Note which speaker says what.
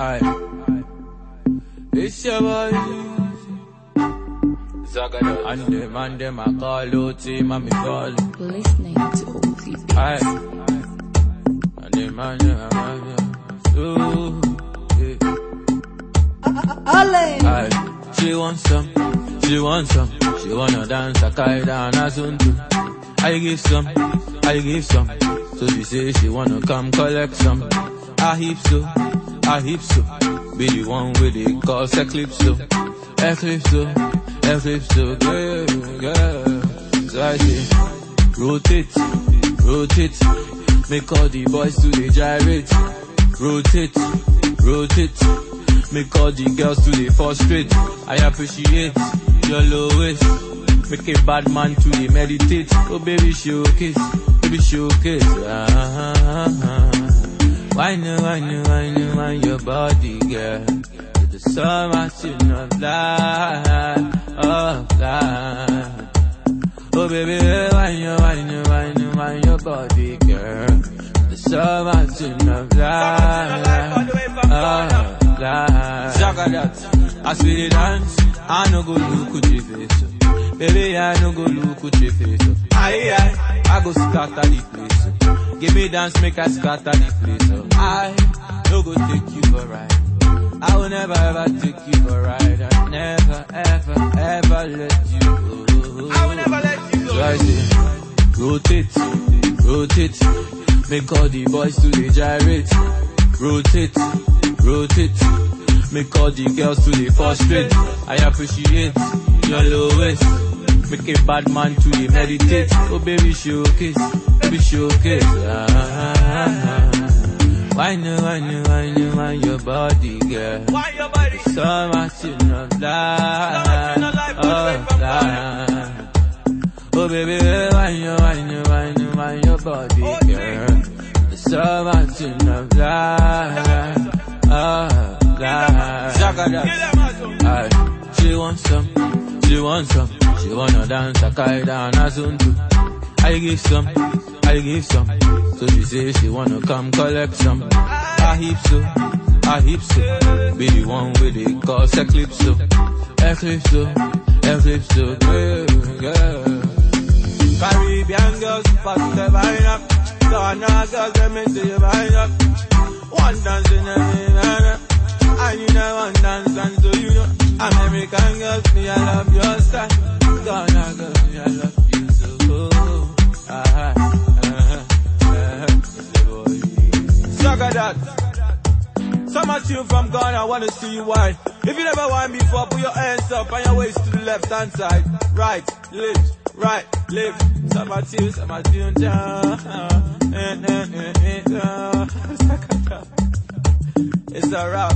Speaker 1: Aye. It's your boy. Zagadot. And them and them I call out him and me call.
Speaker 2: Listening to OTB.
Speaker 1: Aye. And them and them I call Ooh. Yeah. Aye. She wants some. She wants some. She wanna dance a kaida and a zuntu. I give some. I give some. So she say she wanna come collect some. I heap so. I heap so. Be the one with the cause Eclipso. Eclipso. Eclipso. Girl, girl. So I say, rotate, rotate. Make all the boys to the gyrate. Rotate, rotate. Make all the girls to the frustrate. I appreciate your low waist. Make a bad man to the meditate. Oh baby showcase, baby showcase. Ah. Why no, why no, why no, why your body, girl? To the summer, you know, fly, oh, fly. Oh baby, why no, why no, why no, why your body, girl? To the summer, you know, fly, oh, fly. Zagadat, we dey dance, I no go look at your face. oh. Baby, I no go look at your face. Oh. Aye, aye, I go scatter the place. oh. Give me dance, make I scatter the place. oh. I no go take you for a ride. I will never ever take you for a ride. I never ever ever let you go.
Speaker 3: I will never let you go.
Speaker 1: So I say, rotate, rotate, make all the boys to the gyrate. Rotate, rotate, make all the girls to the frustrate. I appreciate your low waist. Make a bad man to meditate. Oh baby showcase, baby showcase. Ah. Why no, why no, why no, why your body, girl?
Speaker 3: Why your body?
Speaker 1: So much in love, life, oh, life. Oh baby, why you, why you, why you, why your body, girl? So much in love, life, oh, life.
Speaker 3: Kill them as well.
Speaker 1: Aye. She wants some, she wants some. She wanna dance a kaida and a zuntu. I give some, I give some. So she say she wanna come collect some. I heap so, I heap so. Be the one with the cause Eclipso. Eclipso, Eclipso, girl, girl.
Speaker 3: Caribbean girls, the vine up. Ghana girls, let me see you vine up. One dance in every man. And you know one dance, and so you know. American girls, me, I love your style. I so. Sugar that. Of you from Ghana wanna see you wine. If you never wine before, put your hands up and your waist to the left hand side. Right, left, right, left. Some of you, eh, down. It's a rap.